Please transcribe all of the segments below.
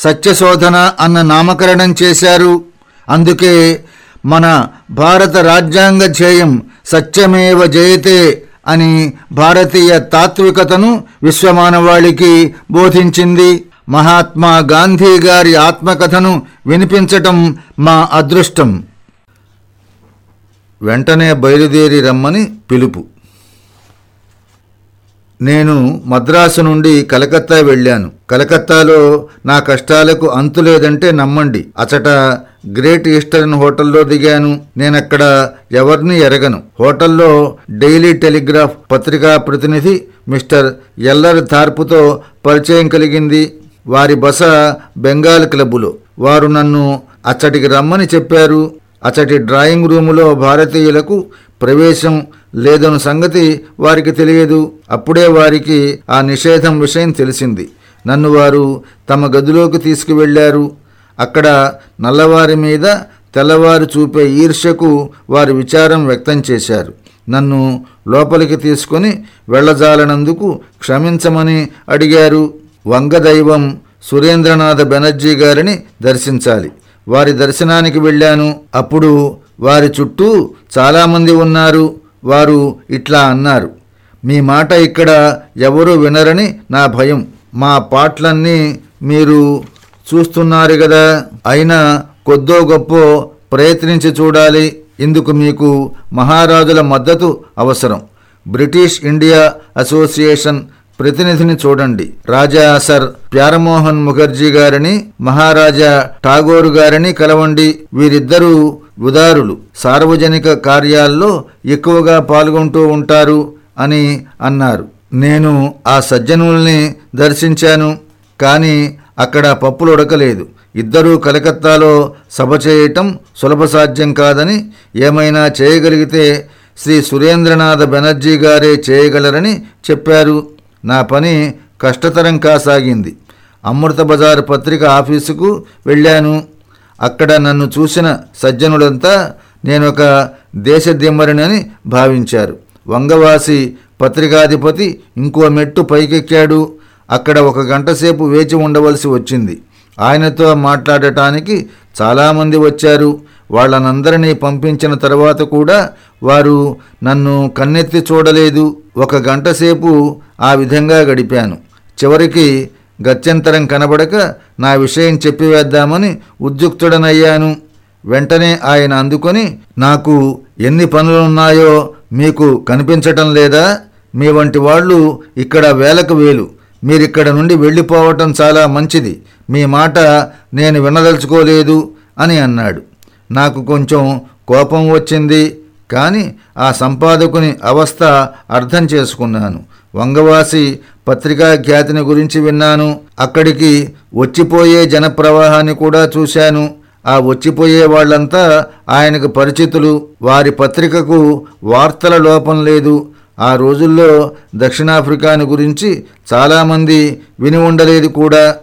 సత్యశోధన అన్న నామకరణం చేశారు. అందుకే మన భారత రాజ్యాంగ ధ్యేయం సత్యమేవ జయతే అని భారతీయ తాత్వికతను విశ్వమానవాళికి బోధించింది. మహాత్మా గాంధీ గారి ఆత్మకథను వినిపించటం మా అదృష్టం. వెంటనే బయలుదేరి రమ్మని పిలుపు. నేను మద్రాసు నుండి కలకత్తా వెళ్ళాను. కలకత్తాలో నా కష్టాలకు అంతు లేదంటే నమ్మండి. అచట గ్రేట్ ఈస్టర్న్ హోటల్లో దిగాను. నేనక్కడ ఎవరిని ఎరగను. హోటల్లో డైలీ టెలిగ్రాఫ్ పత్రికా ప్రతినిధి మిస్టర్ ఎల్లర్ థార్పుతో పరిచయం కలిగింది. వారి బస బెంగాల్ క్లబ్బులో వారు నన్ను అచ్చటికి రమ్మని చెప్పారు. అచ్చటి డ్రాయింగ్ రూములో భారతీయులకు ప్రవేశం లేదన్న సంగతి వారికి తెలియదు. అప్పుడే వారికి ఆ నిషేధం విషయం తెలిసింది. నన్ను వారు తమ గదిలోకి తీసుకువెళ్ళారు అక్కడ నల్లవారి మీద తెల్లవారు చూపే ఈర్ష్యకు వారి విచారం వ్యక్తం చేశారు. నన్ను లోపలికి తీసుకొని వెళ్ళజాలనందుకు క్షమించమని అడిగారు. వంగదైవం సురేంద్రనాథ బెనర్జీ గారిని దర్శించాలి. వారి దర్శనానికి వెళ్ళాను. అప్పుడు వారి చుట్టూ చాలామంది ఉన్నారు. వారు ఇట్లా అన్నారు మీ మాట ఇక్కడ ఎవరు వినరని నా భయం. మా పాటలన్నీ మీరు చూస్తున్నారు కదా అయినా కొద్దో గొప్పో ప్రయత్నించి చూడాలి. ఇందుకు మీకు మహారాజుల మద్దతు అవసరం. బ్రిటిష్ ఇండియా అసోసియేషన్ ప్రతినిధిని చూడండి. రాజా సర్ ప్యారమోహన్ ముఖర్జీ గారిని మహారాజా ఠాగోరు గారిని కలవండి. వీరిద్దరూ ఉదారులు. సార్వజనిక కార్యాల్లో ఎక్కువగా పాల్గొంటూ ఉంటారు అని అన్నారు. నేను ఆ సజ్జనుల్ని దర్శించాను కానీ అక్కడ పప్పులు ఉడకలేదు ఇద్దరూ కలకత్తాలో సభ చేయటం సులభ సాధ్యం కాదని ఏమైనా చేయగలిగితే శ్రీ సురేంద్రనాథ బెనర్జీ గారే చేయగలరని చెప్పారు. నా పని కష్టతరం కాసాగింది. అమృత బజార్ పత్రిక ఆఫీసుకు వెళ్ళాను. అక్కడ నన్ను చూసిన సజ్జనులంతా నేనొక దేశదిమ్మరినని భావించారు. వంగవాసి పత్రికాధిపతి ఇంకో మెట్టు పైకెక్కాడు. అక్కడ ఒక గంట సేపు వేచి ఉండవలసి వచ్చింది. ఆయనతో మాట్లాడటానికి చాలామంది వచ్చారు. వాళ్ళనందరినీ పంపించిన తర్వాత కూడా వారు నన్ను కన్నెత్తి చూడలేదు. ఒక గంట సేపు ఆ విధంగా గడిపాను. చివరికి గత్యంతరం కనబడక నా విషయం చెప్పివేద్దామని ఉద్యుక్తుడనయ్యాను. వెంటనే ఆయన అందుకొని నాకు ఎన్ని పనులున్నాయో మీకు కనిపించటం లేదా? మీ వంటి వాళ్ళు ఇక్కడ వేలకు వేలు. మీరిక్కడ నుండి వెళ్ళిపోవటం చాలా మంచిది. మీ మాట నేను వినదలుచుకోలేదు అని అన్నాడు. నాకు కొంచెం కోపం వచ్చింది కానీ ఆ సంపాదకుని అవస్థ అర్థం చేసుకున్నాను. వంగవాసి పత్రికా ఖ్యాతిని గురించి విన్నాను. అక్కడికి వచ్చిపోయే జనప్రవాహాన్ని కూడా చూశాను. ఆ వచ్చిపోయే వాళ్ళంతా ఆయనకు పరిచితులు. వారి పత్రికకు వార్తల లోపం లేదు. ఆ రోజుల్లో దక్షిణాఫ్రికాను గురించి చాలామంది విని ఉండలేదు కూడా.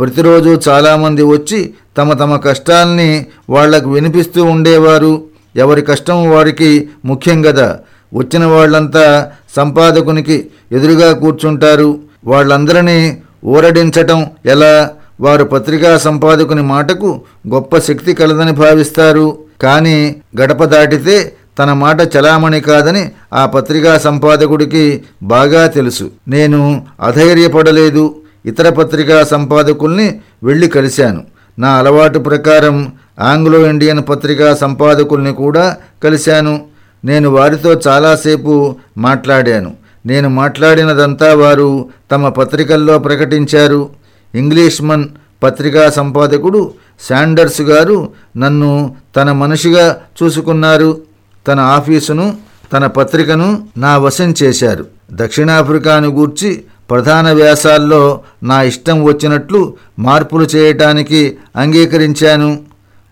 ప్రతిరోజు చాలామంది వచ్చి తమ తమ కష్టాల్ని వాళ్ళకు వినిపిస్తూ ఉండేవారు. ఎవరి కష్టం వారికి ముఖ్యం కదా వచ్చిన వాళ్ళంతా సంపాదకునికి ఎదురుగా కూర్చుంటారు. వాళ్ళందరినీ ఊరడించటం ఎలా? వారు పత్రికా సంపాదకుని మాటకు గొప్ప శక్తి కలదని భావిస్తారు. కానీ గడప దాటితే తన మాట చలామణి కాదని ఆ పత్రికా సంపాదకుడికి బాగా తెలుసు. నేను అధైర్యపడలేదు. ఇతర పత్రికా సంపాదకుల్ని వెళ్ళి కలిశాను. నా అలవాటు ప్రకారం ఆంగ్లో ఇండియన్ పత్రికా సంపాదకుల్ని కూడా కలిశాను. నేను వారితో చాలాసేపు మాట్లాడాను. నేను మాట్లాడినదంతా వారు తమ పత్రికల్లో ప్రకటించారు. ఇంగ్లీష్మన్ పత్రికా సంపాదకుడు శాండర్స్ గారు నన్ను తన మనిషిగా చూసుకున్నారు. తన ఆఫీసును తన పత్రికను నా వశం చేశారు. దక్షిణాఫ్రికాను గూర్చి ప్రధాన వ్యాసాల్లో నా ఇష్టం వచ్చినట్లు మార్పులు చేయటానికి అంగీకరించాను.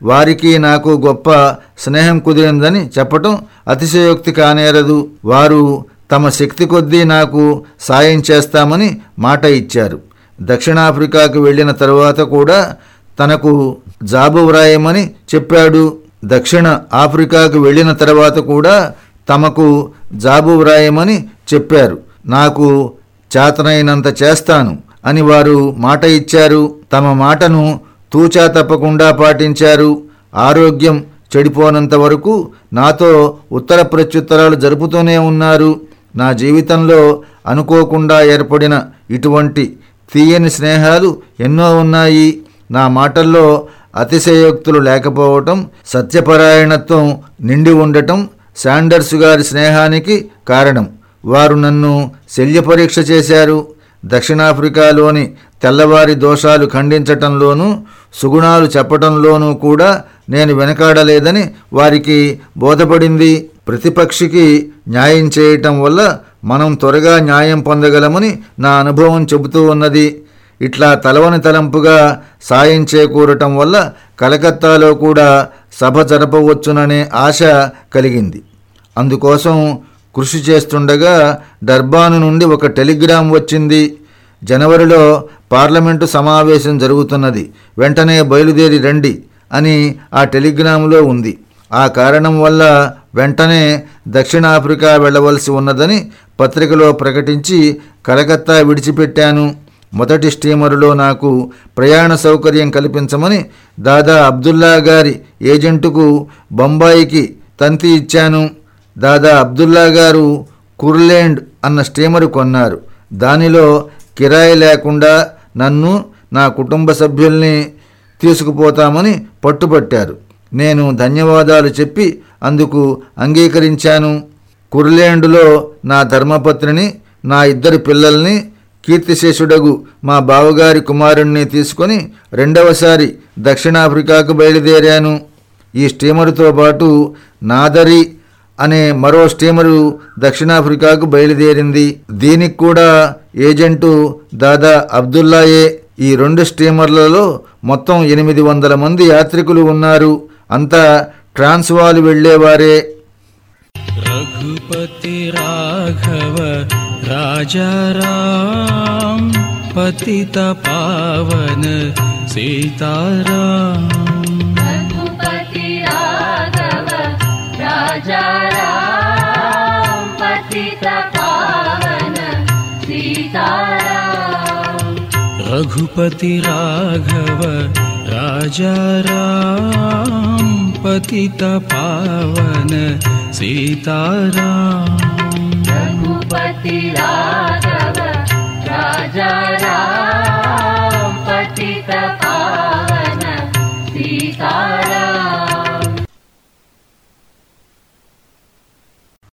వారికి నాకు గొప్ప స్నేహం కుదిరిందని చెప్పటం అతిశయోక్తి కానేరదు. వారు తమ శక్తి కొద్దీ నాకు సాయం చేస్తామని మాట ఇచ్చారు. దక్షిణాఫ్రికాకు వెళ్ళిన తరువాత కూడా తనకు జాబు వ్రాయమని చెప్పాడు. దక్షిణ ఆఫ్రికాకు వెళ్ళిన తర్వాత కూడా తమకు జాబు వ్రాయమని చెప్పారు. నాకు చేతనైనంత చేస్తాను అని వారు మాట ఇచ్చారు. తమ మాటను తూచా తప్పకుండా పాటించారు. ఆరోగ్యం చెడిపోనంత వరకు నాతో ఉత్తర ప్రత్యుత్తరాలు జరుపుతూనే ఉన్నారు. నా జీవితంలో అనుకోకుండా ఏర్పడిన ఇటువంటి తీయని స్నేహాలు ఎన్నో ఉన్నాయి. నా మాటల్లో అతిశయోక్తులు లేకపోవటం సత్యపరాయణత్వం నిండి ఉండటం శాండర్స్ గారి స్నేహానికి కారణం. వారు నన్ను శల్య పరీక్ష చేశారు. దక్షిణాఫ్రికాలోని తెల్లవారి దోషాలు ఖండించటంలోనూ సుగుణాలు చెప్పటంలోనూ కూడా నేను వెనకాడలేదని వారికి బోధపడింది. ప్రతిపక్షికి న్యాయం చేయటం వల్ల మనం త్వరగా న్యాయం పొందగలమని నా అనుభవం చెబుతూ ఉన్నది. ఇట్లా తలవని తలంపుగా సాయం చేకూరటం వల్ల కలకత్తాలో కూడా సభ జరపవచ్చుననే ఆశ కలిగింది. అందుకోసం కృషి చేస్తుండగా డర్బాను నుండి ఒక టెలిగ్రామ్ వచ్చింది. జనవరిలో పార్లమెంటు సమావేశం జరుగుతున్నది. వెంటనే బయలుదేరి రండి అని ఆ టెలిగ్రామ్లో ఉంది. ఆ కారణం వల్ల వెంటనే దక్షిణాఫ్రికా వెళ్ళవలసి ఉన్నదని పత్రికలో ప్రకటించి కలకత్తా విడిచిపెట్టాను. మొదటి స్టీమరులో నాకు ప్రయాణ సౌకర్యం కల్పించమని దాదా అబ్దుల్లా గారి ఏజెంటుకు బొంబాయికి తంతి ఇచ్చాను. దాదా అబ్దుల్లా గారు కుర్లేండ్ అన్న స్టీమరు కొన్నారు. దానిలో కిరాయి లేకుండా నన్ను నా కుటుంబ సభ్యుల్ని తీసుకుపోతామని పట్టుబట్టారు. నేను ధన్యవాదాలు చెప్పి అందుకు అంగీకరించాను. కుర్లేండులో నా ధర్మపత్నిని నా ఇద్దరు పిల్లల్ని కీర్తిశేషుడగు మా బావగారి కుమారుణ్ణి తీసుకొని రెండవసారి దక్షిణాఫ్రికాకు బయలుదేరాను. ఈ స్టీమరుతో పాటు నాదరి అనే మరో స్టీమరు దక్షిణాఫ్రికాకు బయలుదేరింది. దీనికి కూడా ఏజెంటు దాదా అబ్దుల్లాయే ఈ రెండు స్టీమర్లలో మొత్తం ఎనిమిది వందల మంది యాత్రికులు ఉన్నారు. అంతా ట్రాన్స్వాల్ వెళ్ళేవారే రఘుపతి రాఘవ రాజారాం పతిత పావన సీతారాం पति तीता रघुपति राघव राजा राम पतित पावन सीताराम। रघुपति राघव राजा राम पतित पावन सीताराम।